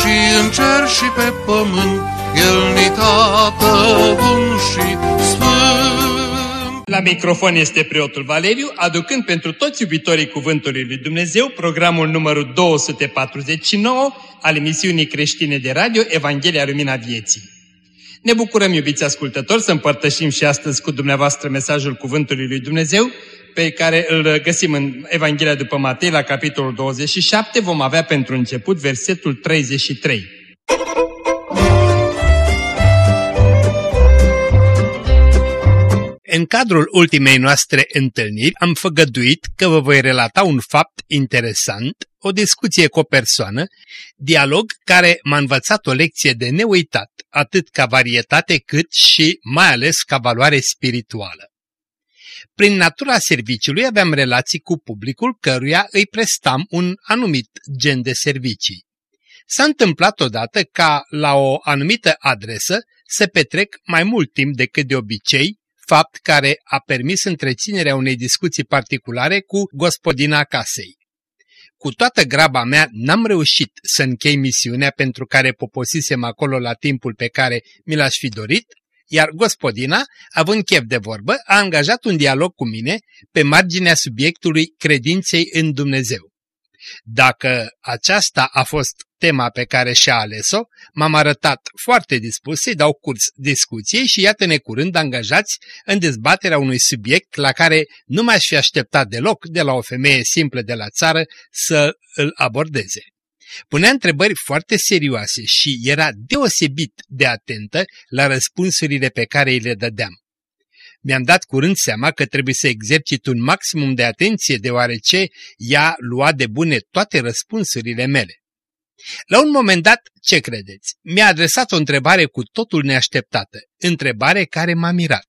și în cer și pe pământ, El ni tată bun și sfânt. La microfon este preotul Valeriu, aducând pentru toți iubitorii Cuvântului Lui Dumnezeu programul numărul 249 al emisiunii creștine de radio Evanghelia Lumina Vieții. Ne bucurăm, iubiți ascultători, să împărtășim și astăzi cu dumneavoastră mesajul Cuvântului Lui Dumnezeu, pe care îl găsim în Evanghelia după Matei, la capitolul 27, vom avea pentru început versetul 33. În cadrul ultimei noastre întâlniri am făgăduit că vă voi relata un fapt interesant, o discuție cu o persoană, dialog care m-a învățat o lecție de neuitat, atât ca varietate cât și mai ales ca valoare spirituală. Prin natura serviciului aveam relații cu publicul căruia îi prestam un anumit gen de servicii. S-a întâmplat odată ca la o anumită adresă să petrec mai mult timp decât de obicei, fapt care a permis întreținerea unei discuții particulare cu gospodina casei. Cu toată graba mea n-am reușit să închei misiunea pentru care poposisem acolo la timpul pe care mi l-aș fi dorit, iar gospodina, având chef de vorbă, a angajat un dialog cu mine pe marginea subiectului credinței în Dumnezeu. Dacă aceasta a fost tema pe care și-a ales-o, m-am arătat foarte dispus să-i dau curs discuției și iată-ne curând angajați în dezbaterea unui subiect la care nu m-aș fi așteptat deloc de la o femeie simplă de la țară să îl abordeze. Punea întrebări foarte serioase și era deosebit de atentă la răspunsurile pe care îi le dădeam. Mi-am dat curând seama că trebuie să exercit un maximum de atenție deoarece ea lua de bune toate răspunsurile mele. La un moment dat, ce credeți? Mi-a adresat o întrebare cu totul neașteptată, întrebare care m-a mirat.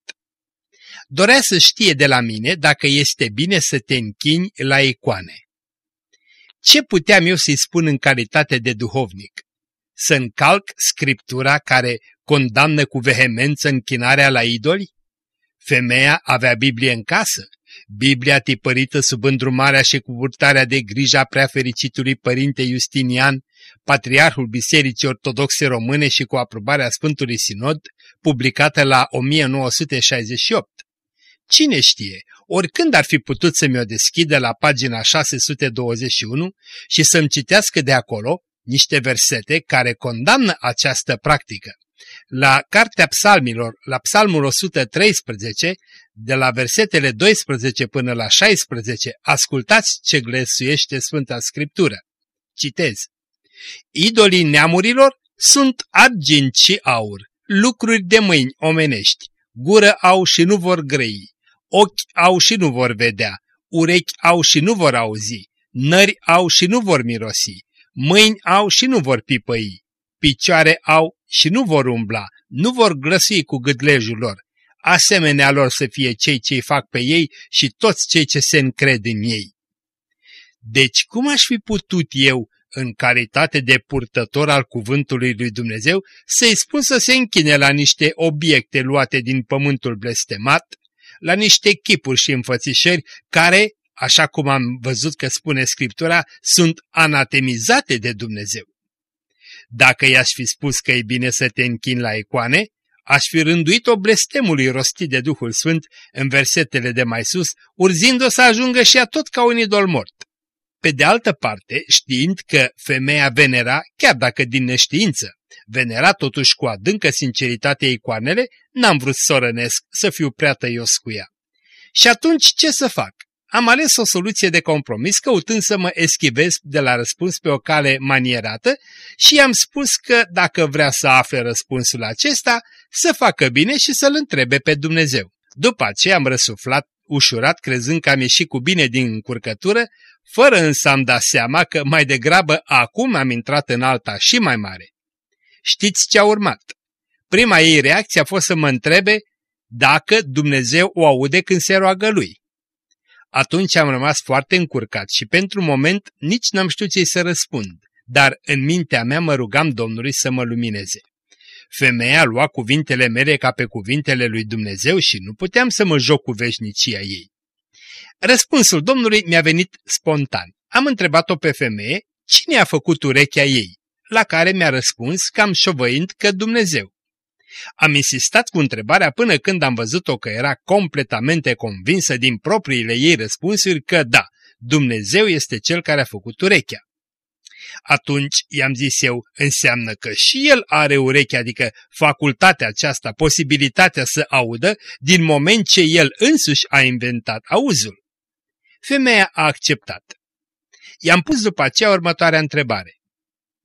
Dorea să știe de la mine dacă este bine să te închini la icoane. Ce puteam eu să-i spun în calitate de duhovnic? Să încalc scriptura care condamnă cu vehemență închinarea la idoli? Femeia avea Biblie în casă, Biblia tipărită sub îndrumarea și cu purtarea de grija prea fericitului părinte Justinian, patriarhul Bisericii Ortodoxe Române și cu aprobarea Sfântului Sinod, publicată la 1968. Cine știe, oricând ar fi putut să mi-o deschidă la pagina 621 și să-mi citească de acolo niște versete care condamnă această practică. La Cartea Psalmilor, la Psalmul 113, de la versetele 12 până la 16, ascultați ce glesuiește Sfânta Scriptură. Citez. Idolii neamurilor sunt argint și aur, lucruri de mâini omenești, gură au și nu vor grăi, ochi au și nu vor vedea, urechi au și nu vor auzi, nări au și nu vor mirosi, mâini au și nu vor pipăi, picioare au și nu vor umbla, nu vor glăsui cu gâdlejul lor, asemenea lor să fie cei ce fac pe ei și toți cei ce se încred în ei. Deci cum aș fi putut eu, în calitate de purtător al cuvântului lui Dumnezeu, să-i spun să se închine la niște obiecte luate din pământul blestemat, la niște chipuri și înfățișări care, așa cum am văzut că spune Scriptura, sunt anatemizate de Dumnezeu. Dacă i-aș fi spus că e bine să te închin la icoane, aș fi rânduit-o blestemului rostit de Duhul Sfânt în versetele de mai sus, urzind-o să ajungă și a tot ca un idol mort. Pe de altă parte, știind că femeia venera, chiar dacă din neștiință, venera totuși cu adâncă sinceritate icoanele, n-am vrut să o rănesc, să fiu prea tăios cu ea. Și atunci ce să fac? Am ales o soluție de compromis căutând să mă eschivez de la răspuns pe o cale manierată și i-am spus că dacă vrea să afle răspunsul acesta, să facă bine și să-L întrebe pe Dumnezeu. După aceea am răsuflat ușurat crezând că am ieșit cu bine din încurcătură, fără însă am dat seama că mai degrabă acum am intrat în alta și mai mare. Știți ce a urmat? Prima ei reacție a fost să mă întrebe dacă Dumnezeu o aude când se roagă lui. Atunci am rămas foarte încurcat și pentru moment nici n-am știut ce să răspund, dar în mintea mea mă rugam Domnului să mă lumineze. Femeia lua cuvintele mele ca pe cuvintele lui Dumnezeu și nu puteam să mă joc cu veșnicia ei. Răspunsul Domnului mi-a venit spontan. Am întrebat-o pe femeie cine a făcut urechea ei, la care mi-a răspuns cam șovăind că Dumnezeu. Am insistat cu întrebarea până când am văzut-o că era completamente convinsă din propriile ei răspunsuri că da, Dumnezeu este cel care a făcut urechea. Atunci, i-am zis eu, înseamnă că și el are ureche, adică facultatea aceasta, posibilitatea să audă, din moment ce el însuși a inventat auzul. Femeia a acceptat. I-am pus după aceea următoarea întrebare.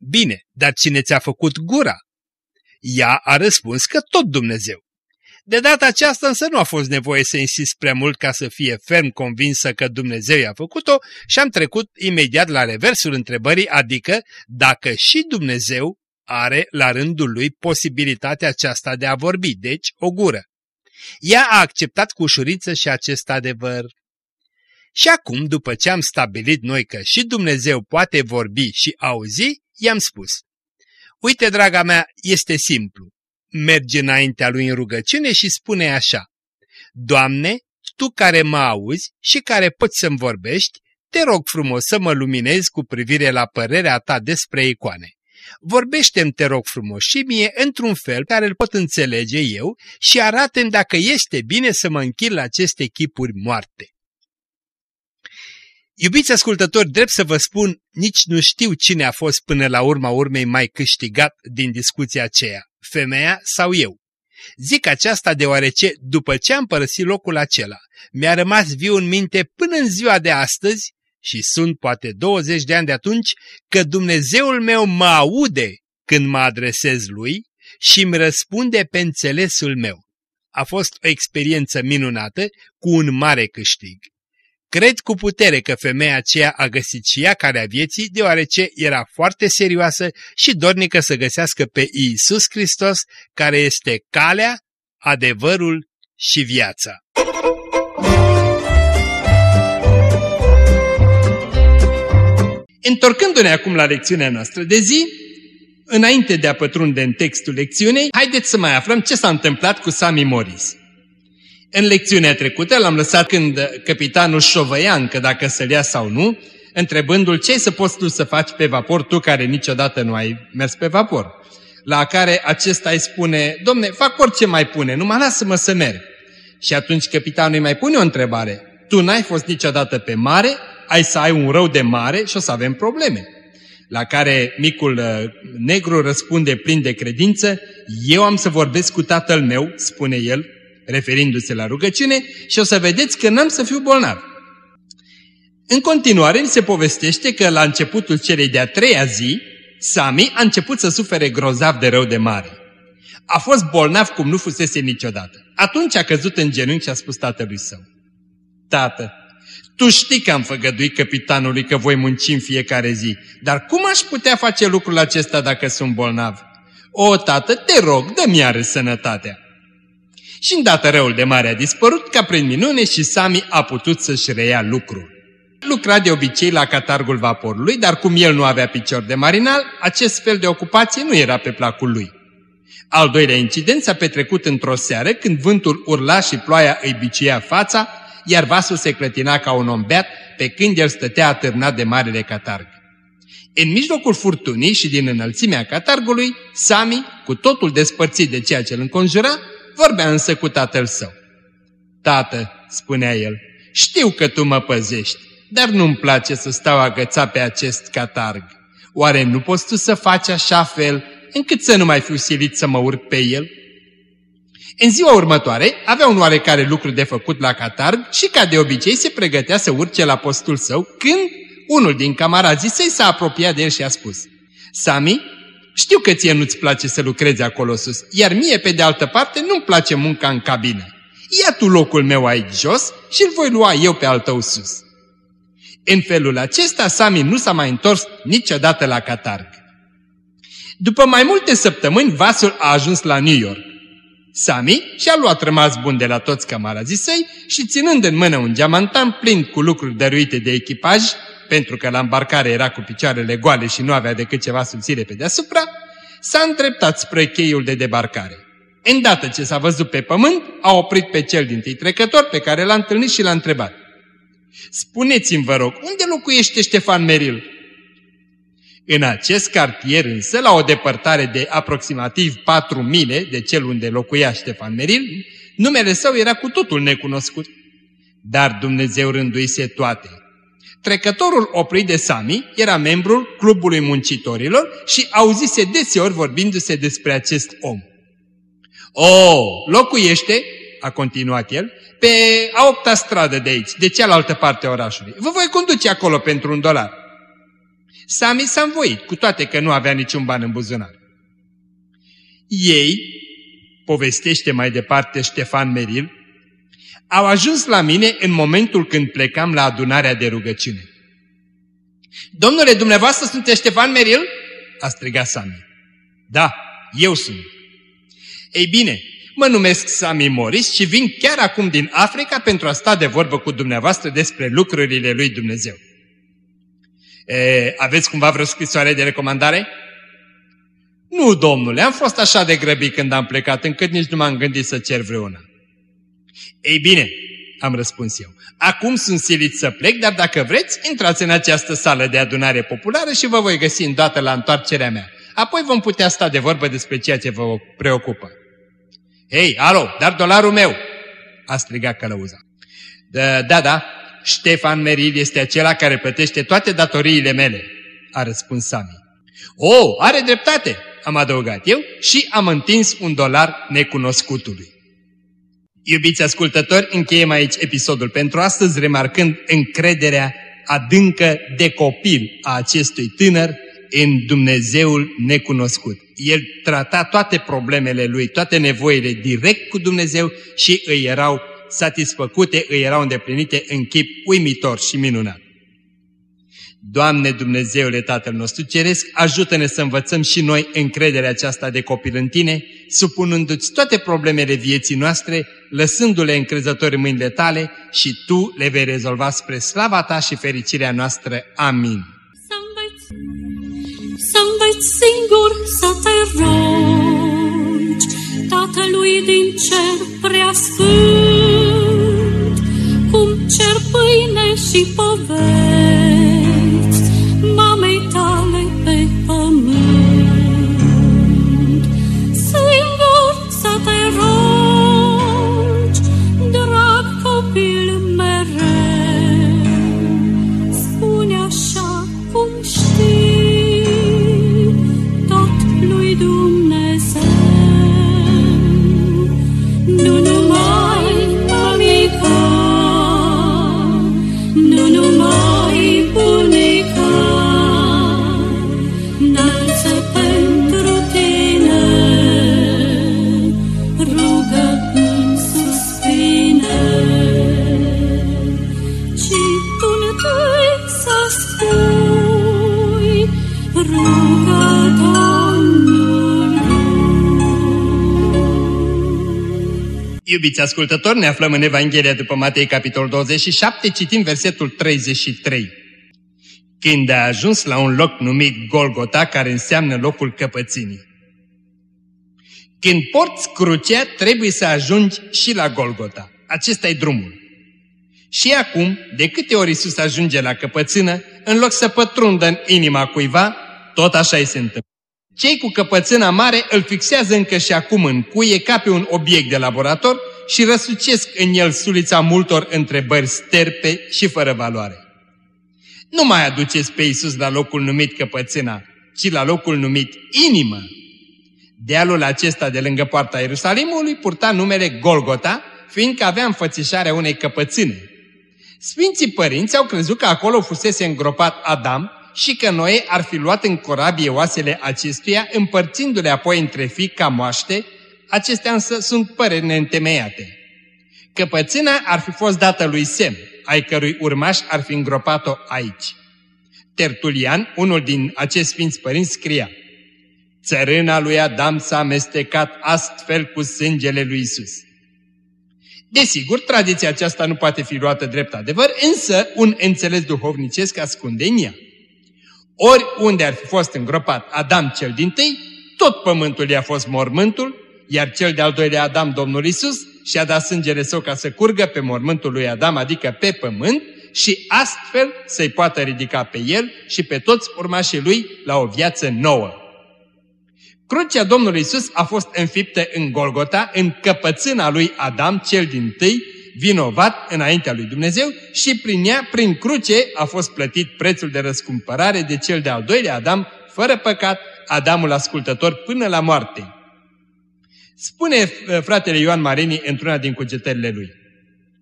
Bine, dar cine ți-a făcut gura? Ea a răspuns că tot Dumnezeu. De data aceasta însă nu a fost nevoie să insist prea mult ca să fie ferm convinsă că Dumnezeu i-a făcut-o și am trecut imediat la reversul întrebării, adică dacă și Dumnezeu are la rândul lui posibilitatea aceasta de a vorbi, deci o gură. Ea a acceptat cu ușurință și acest adevăr. Și acum, după ce am stabilit noi că și Dumnezeu poate vorbi și auzi, i-am spus, Uite, draga mea, este simplu. Merge înaintea lui în rugăciune și spune așa, Doamne, Tu care mă auzi și care poți să-mi vorbești, te rog frumos să mă luminezi cu privire la părerea ta despre icoane. Vorbește-mi, te rog frumos, și mie într-un fel care îl pot înțelege eu și arată-mi dacă este bine să mă închid la aceste chipuri moarte. Iubiți ascultători, drept să vă spun, nici nu știu cine a fost până la urma urmei mai câștigat din discuția aceea, femeia sau eu. Zic aceasta deoarece, după ce am părăsit locul acela, mi-a rămas viu în minte până în ziua de astăzi, și sunt poate 20 de ani de atunci, că Dumnezeul meu mă aude când mă adresez lui și îmi răspunde pe înțelesul meu. A fost o experiență minunată cu un mare câștig. Cred cu putere că femeia aceea a găsit și ea calea vieții, deoarece era foarte serioasă și dornică să găsească pe Iisus Hristos, care este calea, adevărul și viața. Întorcându-ne acum la lecțiunea noastră de zi, înainte de a pătrunde în textul lecțiunei, haideți să mai aflăm ce s-a întâmplat cu Sami Morris. În lecțiunea trecută l-am lăsat când capitanul șovăia încă dacă să-l ia sau nu, întrebându-l ce să poți tu să faci pe vapor, tu care niciodată nu ai mers pe vapor. La care acesta îi spune, domne, fac orice mai pune, numai lasă-mă să merg. Și atunci capitanul îi mai pune o întrebare, tu n-ai fost niciodată pe mare, ai să ai un rău de mare și o să avem probleme. La care micul uh, negru răspunde plin de credință, eu am să vorbesc cu tatăl meu, spune el, referindu-se la rugăciune, și o să vedeți că n-am să fiu bolnav. În continuare, se povestește că la începutul celei de-a treia zi, Sami a început să sufere grozav de rău de mare. A fost bolnav cum nu fusese niciodată. Atunci a căzut în genunchi și a spus tatălui său. Tată, tu știi că am făgăduit capitanului că voi munci în fiecare zi, dar cum aș putea face lucrul acesta dacă sunt bolnav? O, tată, te rog, dă-mi iară sănătatea și îndată răul de mare a dispărut ca prin minune și Sami a putut să-și reia lucrul. Lucra de obicei la catargul vaporului, dar cum el nu avea picior de marinal, acest fel de ocupație nu era pe placul lui. Al doilea incident s-a petrecut într-o seară când vântul urla și ploaia îi biciuia fața, iar vasul se clătina ca un om beat pe când el stătea atârnat de marele catarg. În mijlocul furtunii și din înălțimea catargului, Sami, cu totul despărțit de ceea ce îl înconjura, Vorbea însă cu tatăl său. Tată, spunea el, știu că tu mă păzești, dar nu-mi place să stau agățat pe acest catarg. Oare nu poți tu să faci așa fel încât să nu mai fiu silit să mă urc pe el? În ziua următoare avea un oarecare lucru de făcut la catarg și ca de obicei se pregătea să urce la postul său când unul din camarazii săi s-a apropiat de el și a spus Sami, știu că ție nu-ți place să lucrezi acolo sus, iar mie, pe de altă parte, nu-mi place munca în cabină. Ia tu locul meu aici jos și îl voi lua eu pe al tău sus. În felul acesta, Sami nu s-a mai întors niciodată la catarg. După mai multe săptămâni, vasul a ajuns la New York. Sami și-a luat rămas bun de la toți camarazii săi și ținând în mână un geamantan plin cu lucruri dăruite de echipaj, pentru că la îmbarcare era cu picioarele goale și nu avea decât ceva subțire pe deasupra, s-a întreptat spre cheiul de debarcare. Îndată ce s-a văzut pe pământ, a oprit pe cel din tâi trecător pe care l-a întâlnit și l-a întrebat. Spuneți-mi, vă rog, unde locuiește Ștefan Meril? În acest cartier însă, la o depărtare de aproximativ 4 mile de cel unde locuia Ștefan Meril, numele său era cu totul necunoscut. Dar Dumnezeu rânduise toate. Trecătorul oprit de Sami era membrul Clubului Muncitorilor și auzise deseori vorbindu-se despre acest om. O, locuiește, a continuat el, pe a opta stradă de aici, de cealaltă parte a orașului. Vă voi conduce acolo pentru un dolar. Sami s-a învoit, cu toate că nu avea niciun ban în buzunar. Ei, povestește mai departe Ștefan Meril, au ajuns la mine în momentul când plecam la adunarea de rugăciune. Domnule, dumneavoastră sunteți Ștefan Meril? a strigat Sami. Da, eu sunt. Ei bine, mă numesc Sami Morris și vin chiar acum din Africa pentru a sta de vorbă cu dumneavoastră despre lucrurile lui Dumnezeu. E, aveți cumva vreo scrisoare de recomandare? Nu, domnule, am fost așa de grăbit când am plecat, încât nici nu m-am gândit să cer vreuna. Ei bine, am răspuns eu, acum sunt silit să plec, dar dacă vreți, intrați în această sală de adunare populară și vă voi găsi îndată la întoarcerea mea. Apoi vom putea sta de vorbă despre ceea ce vă preocupă. Hei, alo, dar dolarul meu! a strigat călăuza. Da, da, da, Ștefan Meril este acela care plătește toate datoriile mele, a răspuns Sami. O, oh, are dreptate, am adăugat eu și am întins un dolar necunoscutului. Iubiți ascultători, încheiem aici episodul pentru astăzi, remarcând încrederea adâncă de copil a acestui tânăr în Dumnezeul necunoscut. El trata toate problemele lui, toate nevoile direct cu Dumnezeu și îi erau satisfăcute, îi erau îndeplinite în chip uimitor și minunat. Doamne Dumnezeule Tatăl nostru Ceresc, ajută-ne să învățăm și noi încrederea aceasta de copil în Tine, supunându-ți toate problemele vieții noastre, lăsându-le încrezători în mâinile Tale și Tu le vei rezolva spre slava Ta și fericirea noastră. Amin. Să înveți singur să te rogi, Tatălui din cer prea sfânt, cum cer pâine și poveți, Iubiți ascultători, ne aflăm în Evanghelia după Matei, capitolul 27, citim versetul 33. Când a ajuns la un loc numit Golgota, care înseamnă locul căpățânii. Când porți crucea, trebuie să ajungi și la Golgota. Acesta e drumul. Și acum, de câte ori Iisus ajunge la căpățână, în loc să pătrundă în inima cuiva, tot așa îi se întâmplă. Cei cu căpățâna mare îl fixează încă și acum în cuie ca pe un obiect de laborator și răsucesc în el sulița multor întrebări sterpe și fără valoare. Nu mai aduceți pe Iisus la locul numit căpățâna, ci la locul numit inimă. Dealul acesta de lângă poarta Ierusalimului purta numele Golgota, fiindcă avea înfățișarea unei căpățâne. Sfinții părinți au crezut că acolo fusese îngropat Adam și că Noe ar fi luat în corabie oasele acestuia, împărțindu-le apoi între fii ca moaște, acestea însă sunt păreri neîntemeiate. Căpățâna ar fi fost dată lui Sem, ai cărui urmaș ar fi îngropat-o aici. Tertulian, unul din acești sfinți părinți, scria Țărâna lui Adam s-a amestecat astfel cu sângele lui Isus. Desigur, tradiția aceasta nu poate fi luată drept adevăr, însă un înțeles duhovnicesc ascunde în ea. Ori unde ar fi fost îngropat Adam cel din tâi, tot pământul i-a fost mormântul, iar cel de-al doilea Adam, Domnul Isus, și-a dat sângele său ca să curgă pe mormântul lui Adam, adică pe pământ, și astfel să-i poată ridica pe el și pe toți urmașii lui la o viață nouă. Crucea Domnului Isus a fost înfiptă în Golgota, în căpățâna lui Adam, cel din tâi, vinovat înaintea lui Dumnezeu și prin ea, prin cruce, a fost plătit prețul de răscumpărare de cel de-al doilea Adam, fără păcat, Adamul ascultător până la moarte. Spune uh, fratele Ioan Marini într-una din cugetările lui.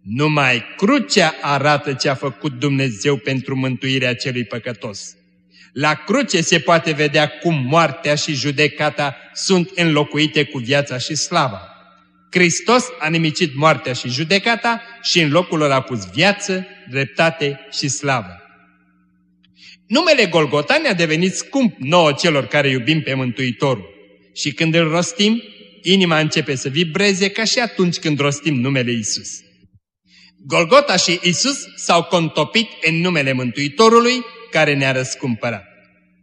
Numai crucea arată ce a făcut Dumnezeu pentru mântuirea celui păcătos. La cruce se poate vedea cum moartea și judecata sunt înlocuite cu viața și slava. Hristos a nimicit moartea și judecata și în locul lor a pus viață, dreptate și slavă. Numele Golgota ne-a devenit scump nouă celor care iubim pe Mântuitorul. Și când îl rostim, inima începe să vibreze ca și atunci când rostim numele Isus. Golgota și Isus s-au contopit în numele Mântuitorului care ne-a răscumpărat.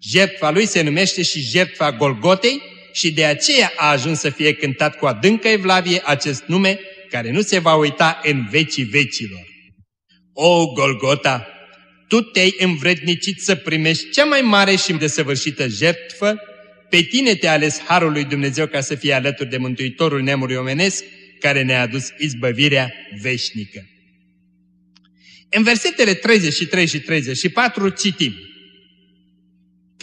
Jertfa lui se numește și jertfa Golgotei și de aceea a ajuns să fie cântat cu adâncă evlavie acest nume care nu se va uita în vecii vecilor. O, Golgota, tu te-ai învrednicit să primești cea mai mare și desăvârșită jertfă, pe tine te-a ales Harul lui Dumnezeu ca să fie alături de Mântuitorul neamului omenesc, care ne-a adus izbăvirea veșnică. În versetele 33 și 34 citim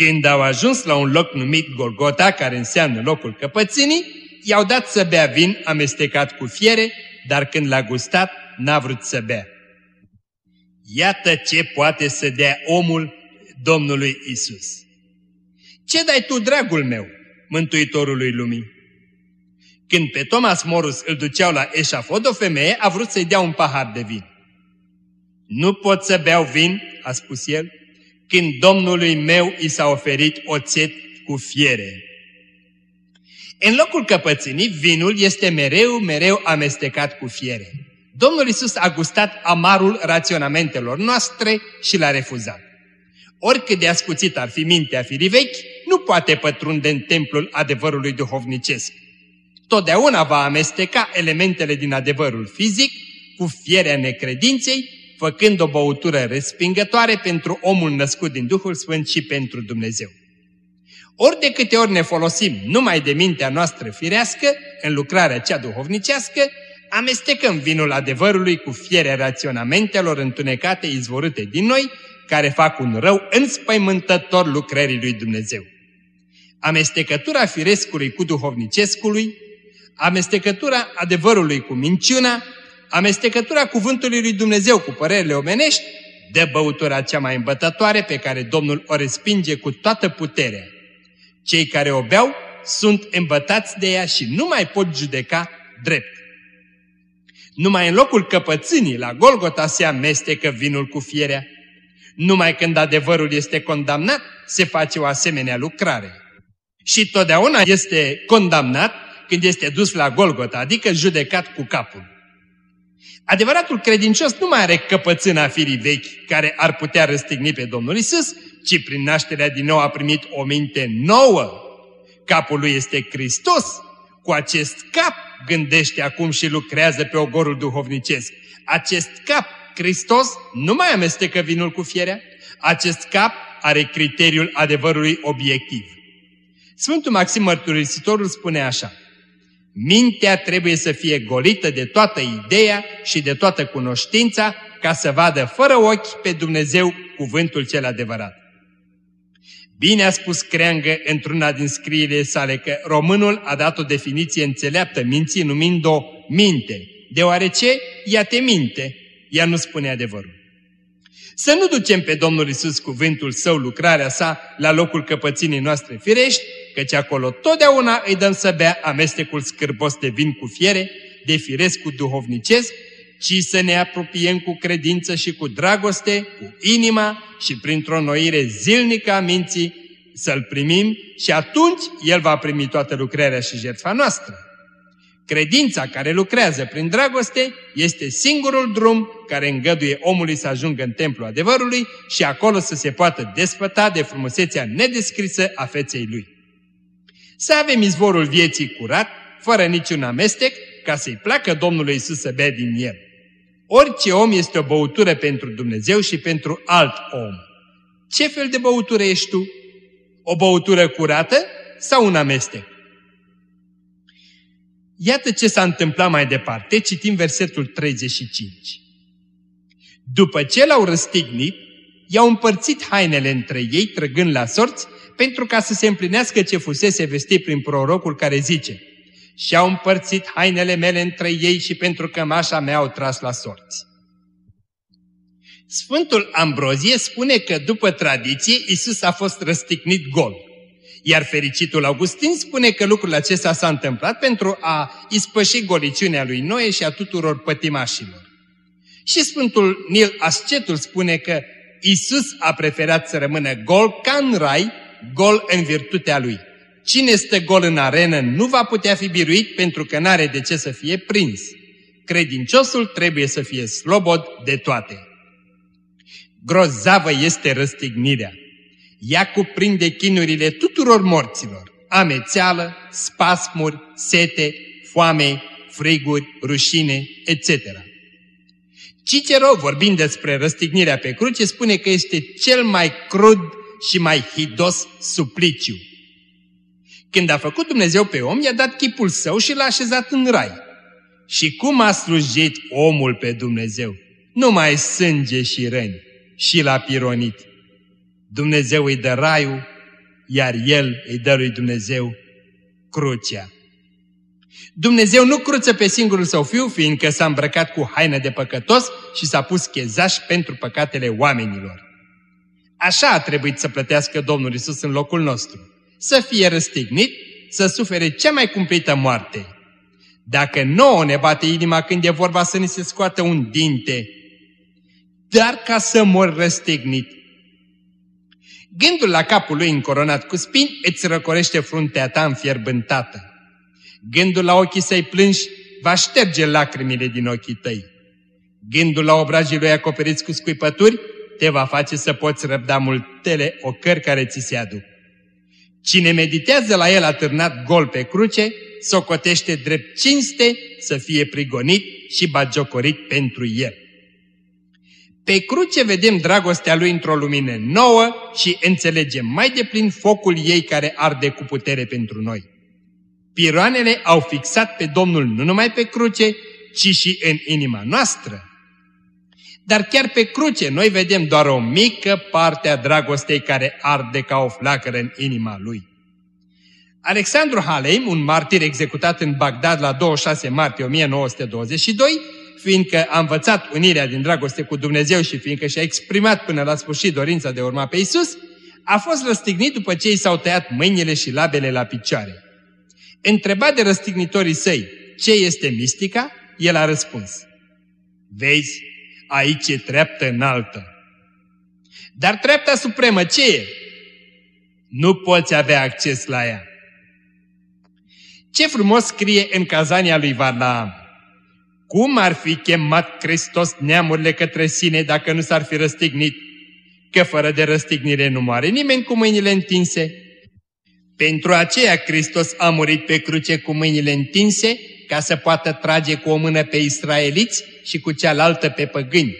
Când au ajuns la un loc numit Golgota, care înseamnă locul căpățânii, i-au dat să bea vin amestecat cu fiere, dar când l-a gustat, n-a vrut să bea. Iată ce poate să dea omul Domnului Isus. Ce dai tu, dragul meu, Mântuitorului lumii? Când pe Thomas Morus îl duceau la eșafod, o femeie a vrut să-i dea un pahar de vin. Nu pot să beau vin, a spus el, când Domnului meu i s-a oferit oțet cu fiere. În locul căpățânii, vinul este mereu, mereu amestecat cu fiere. Domnul Isus a gustat amarul raționamentelor noastre și l-a refuzat. Oricât de ascuțit ar fi mintea firii vechi, nu poate pătrunde în templul adevărului duhovnicesc. Totdeauna va amesteca elementele din adevărul fizic cu fierea necredinței făcând o băutură respingătoare pentru omul născut din Duhul Sfânt și pentru Dumnezeu. Ori de câte ori ne folosim numai de mintea noastră firească, în lucrarea cea duhovnicească, amestecăm vinul adevărului cu fierea raționamentelor întunecate izvorâte din noi, care fac un rău înspăimântător lucrării lui Dumnezeu. Amestecătura firescului cu duhovnicescului, amestecătura adevărului cu minciuna, amestecătura cuvântului lui Dumnezeu cu părerile omenești, dă băutura cea mai îmbătătoare pe care Domnul o respinge cu toată puterea. Cei care o beau sunt îmbătați de ea și nu mai pot judeca drept. Numai în locul căpățânii la Golgota se amestecă vinul cu fierea. Numai când adevărul este condamnat, se face o asemenea lucrare. Și totdeauna este condamnat când este dus la Golgota, adică judecat cu capul. Adevăratul credincios nu mai are căpățâna firii vechi care ar putea răstigni pe Domnul Isus, ci prin nașterea din nou a primit o minte nouă. Capul lui este Hristos. Cu acest cap gândește acum și lucrează pe ogorul duhovnicesc. Acest cap, Hristos, nu mai amestecă vinul cu fierea. Acest cap are criteriul adevărului obiectiv. Sfântul Maxim Mărturisitorul spune așa. Mintea trebuie să fie golită de toată ideea și de toată cunoștința ca să vadă fără ochi pe Dumnezeu cuvântul cel adevărat. Bine a spus Creangă într-una din scrierile sale că românul a dat o definiție înțeleaptă minții numind-o minte, deoarece ea te minte, ea nu spune adevărul. Să nu ducem pe Domnul Isus cuvântul său, lucrarea sa, la locul căpăținii noastre firești, căci acolo totdeauna îi dăm să bea amestecul scârbos de vin cu fiere, de firesc cu duhovnicesc, ci să ne apropiem cu credință și cu dragoste, cu inima și printr-o noire zilnică a minții, să-L primim și atunci El va primi toată lucrarea și jertfa noastră. Credința care lucrează prin dragoste este singurul drum care îngăduie omului să ajungă în templul adevărului și acolo să se poată despăta de frumusețea nedescrisă a feței lui. Să avem izvorul vieții curat, fără niciun amestec, ca să-i placă Domnului Isus să bea din el. Orice om este o băutură pentru Dumnezeu și pentru alt om. Ce fel de băutură ești tu? O băutură curată sau un amestec? Iată ce s-a întâmplat mai departe, citim versetul 35. După ce l-au răstignit, i-au împărțit hainele între ei, trăgând la sorți, pentru ca să se împlinească ce fusese vestit prin prorocul care zice Și-au împărțit hainele mele între ei și pentru că mașa mea au tras la sorți. Sfântul Ambrozie spune că după tradiție Isus a fost răstignit gol. Iar fericitul Augustin spune că lucrul acesta s-a întâmplat pentru a ispăși goliciunea lui Noe și a tuturor pătimașilor. Și Sfântul Nil Ascetul spune că Isus a preferat să rămână gol ca în rai, gol în virtutea lui. Cine stă gol în arenă nu va putea fi biruit pentru că n-are de ce să fie prins. Credinciosul trebuie să fie slobod de toate. Grozavă este răstignirea. Ea cuprinde chinurile tuturor morților, amețeală, spasmuri, sete, foame, friguri, rușine, etc. Cicero, vorbind despre răstignirea pe cruce, spune că este cel mai crud și mai hidos supliciu. Când a făcut Dumnezeu pe om, i-a dat chipul său și l-a așezat în rai. Și cum a slujit omul pe Dumnezeu? Numai sânge și răni și l-a pironit. Dumnezeu îi dă raiul, iar el îi dă lui Dumnezeu crucea. Dumnezeu nu cruță pe singurul său fiu, fiindcă s-a îmbrăcat cu haină de păcătos și s-a pus chezaș pentru păcatele oamenilor. Așa a trebuit să plătească Domnul Isus în locul nostru. Să fie răstignit, să sufere cea mai cumplită moarte. Dacă nouă ne bate inima când e vorba să ni se scoată un dinte, dar ca să mor răstignit, Gândul la capul lui încoronat cu spini îți răcorește fruntea ta înfierbântată. Gândul la ochii săi plânși va șterge lacrimile din ochii tăi. Gândul la obrajii lui acoperiți cu scuipături te va face să poți răbda multele ocări care ți se aduc. Cine meditează la el atârnat gol pe cruce, socotește drept cinste să fie prigonit și bagiocorit pentru el. Pe cruce vedem dragostea lui într-o lumină nouă și înțelegem mai deplin focul ei care arde cu putere pentru noi. Piroanele au fixat pe Domnul nu numai pe cruce, ci și în inima noastră. Dar chiar pe cruce noi vedem doar o mică parte a dragostei care arde ca o flacără în inima lui. Alexandru Haleim, un martir executat în Bagdad la 26 martie 1922, fiindcă a învățat unirea din dragoste cu Dumnezeu și fiindcă și-a exprimat până la sfârșit dorința de a urma pe Isus, a fost răstignit după ce i s-au tăiat mâinile și labele la picioare. Întrebat de răstignitorii săi ce este mistica, el a răspuns, Vezi, aici e treaptă înaltă. Dar treapta supremă ce e? Nu poți avea acces la ea. Ce frumos scrie în cazania lui Varlaam. Cum ar fi chemat Hristos neamurile către sine dacă nu s-ar fi răstignit? Că fără de răstignire nu moare nimeni cu mâinile întinse. Pentru aceea Hristos a murit pe cruce cu mâinile întinse, ca să poată trage cu o mână pe israeliți și cu cealaltă pe păgâni.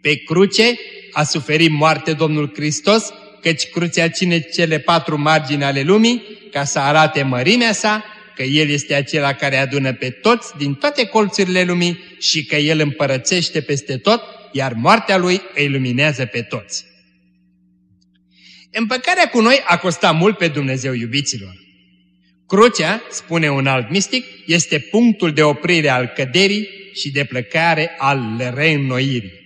Pe cruce a suferit moarte Domnul Hristos, căci crucea ține cele patru margini ale lumii, ca să arate mărimea sa că El este acela care adună pe toți din toate colțurile lumii și că El împărățește peste tot, iar moartea Lui îi luminează pe toți. Împăcarea cu noi a costat mult pe Dumnezeu, iubiților. Crucea, spune un alt mistic, este punctul de oprire al căderii și de plecare al reînnoirii.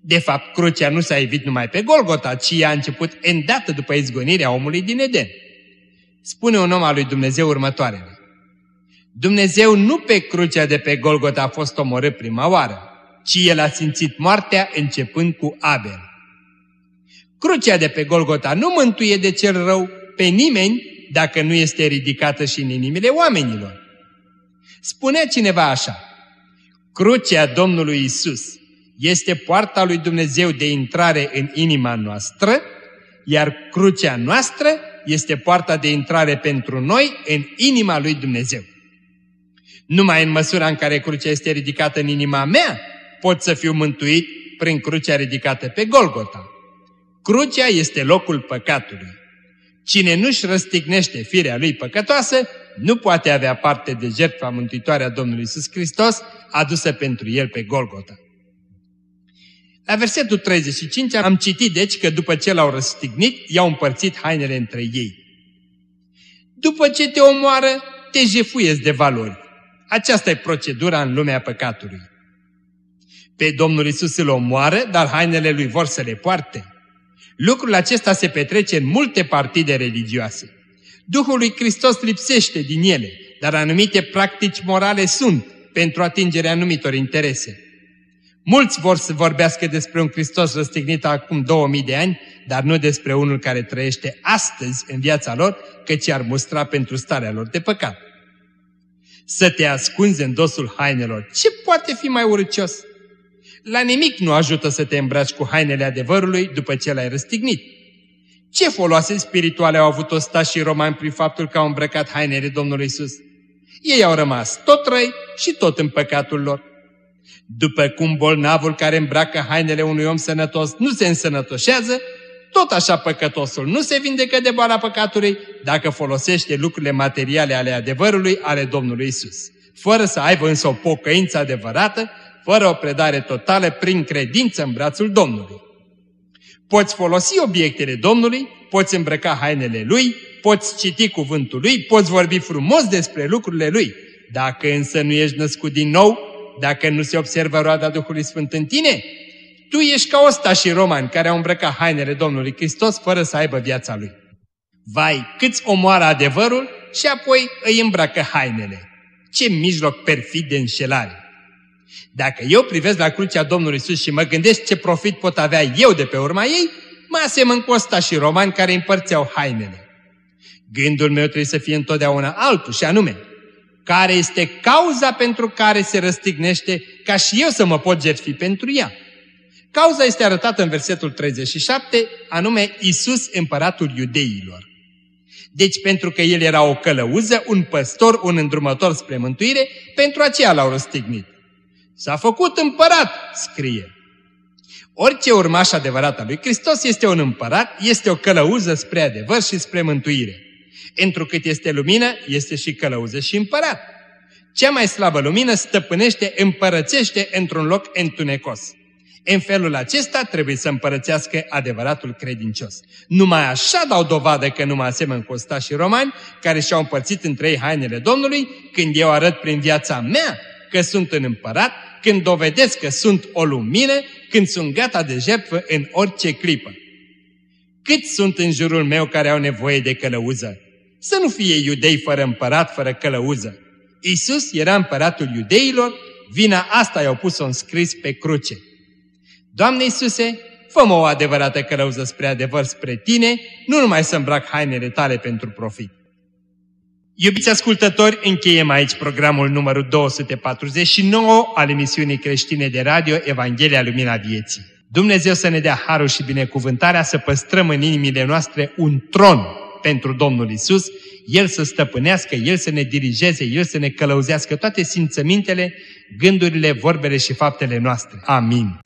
De fapt, crucea nu s-a evit numai pe Golgota, ci a început îndată după izgonirea omului din Eden spune un om al lui Dumnezeu următoarele. Dumnezeu nu pe crucea de pe Golgota a fost omorât prima oară, ci el a simțit moartea începând cu Abel. Crucea de pe Golgota nu mântuie de cel rău pe nimeni dacă nu este ridicată și în inimile oamenilor. Spunea cineva așa, Crucea Domnului Isus este poarta lui Dumnezeu de intrare în inima noastră, iar crucea noastră este poarta de intrare pentru noi în inima lui Dumnezeu. Numai în măsura în care crucea este ridicată în inima mea, pot să fiu mântuit prin crucea ridicată pe Golgota. Crucea este locul păcatului. Cine nu-și răstignește firea lui păcătoasă, nu poate avea parte de jertfa mântuitoare a Domnului Isus Hristos adusă pentru el pe Golgota. La versetul 35 am citit deci că după ce l-au răstignit, i-au împărțit hainele între ei. După ce te omoară, te jefuiesc de valori. Aceasta e procedura în lumea păcatului. Pe Domnul Isus îl omoară, dar hainele lui vor să le poarte. Lucrul acesta se petrece în multe partide religioase. Duhul lui Hristos lipsește din ele, dar anumite practici morale sunt pentru atingerea anumitor interese. Mulți vor să vorbească despre un Hristos răstignit acum 2000 de ani, dar nu despre unul care trăiește astăzi în viața lor, căci ar mustra pentru starea lor de păcat. Să te ascunzi în dosul hainelor, ce poate fi mai urâcios? La nimic nu ajută să te îmbraci cu hainele adevărului după ce l-ai răstignit. Ce foloase spirituale au avut ostașii romani prin faptul că au îmbrăcat hainele Domnului Isus? Ei au rămas tot răi și tot în păcatul lor. După cum bolnavul care îmbracă hainele unui om sănătos nu se însănătoșează, tot așa păcătosul nu se vindecă de boala păcatului dacă folosește lucrurile materiale ale adevărului ale Domnului Isus, fără să aibă însă o pocăință adevărată, fără o predare totală prin credință în brațul Domnului. Poți folosi obiectele Domnului, poți îmbrăca hainele Lui, poți citi cuvântul Lui, poți vorbi frumos despre lucrurile Lui. Dacă însă nu ești născut din nou, dacă nu se observă roada Duhului Sfânt în tine, tu ești ca ostașii romani care au îmbrăcat hainele Domnului Hristos fără să aibă viața Lui. Vai, câți omoară adevărul și apoi îi îmbracă hainele. Ce mijloc perfid de înșelare! Dacă eu privesc la crucea Domnului Isus și mă gândesc ce profit pot avea eu de pe urma ei, mă asemăn cu ostașii romani care împărțeau hainele. Gândul meu trebuie să fie întotdeauna altul și anume, care este cauza pentru care se răstignește ca și eu să mă pot jertfi pentru ea. Cauza este arătată în versetul 37, anume Isus, împăratul iudeilor. Deci pentru că el era o călăuză, un păstor, un îndrumător spre mântuire, pentru aceea l-au răstignit. S-a făcut împărat, scrie. Orice urmaș adevărat al lui Hristos este un împărat, este o călăuză spre adevăr și spre mântuire. Întrucât este lumină, este și călăuză și împărat. Cea mai slabă lumină stăpânește, împărățește într-un loc întunecos. În felul acesta trebuie să împărățească adevăratul credincios. Numai așa dau dovadă că nu mă asemăn cu și romani care și-au împărțit între ei hainele Domnului când eu arăt prin viața mea că sunt în împărat, când dovedesc că sunt o lumină, când sunt gata de jertfă în orice clipă. Cât sunt în jurul meu care au nevoie de călăuză? Să nu fie iudei fără împărat, fără călăuză. Isus era împăratul iudeilor, vina asta i-au pus-o înscris pe cruce. Doamne Iisuse, fă o adevărată călăuză spre adevăr spre Tine, nu numai să îmbrac hainele Tale pentru profit. Iubiți ascultători, încheiem aici programul numărul 249 al emisiunii creștine de radio Evanghelia Lumina Vieții. Dumnezeu să ne dea harul și binecuvântarea să păstrăm în inimile noastre un tron pentru Domnul Isus, El să stăpânească, El să ne dirigeze, El să ne călăuzească toate simțămintele, gândurile, vorbele și faptele noastre. Amin.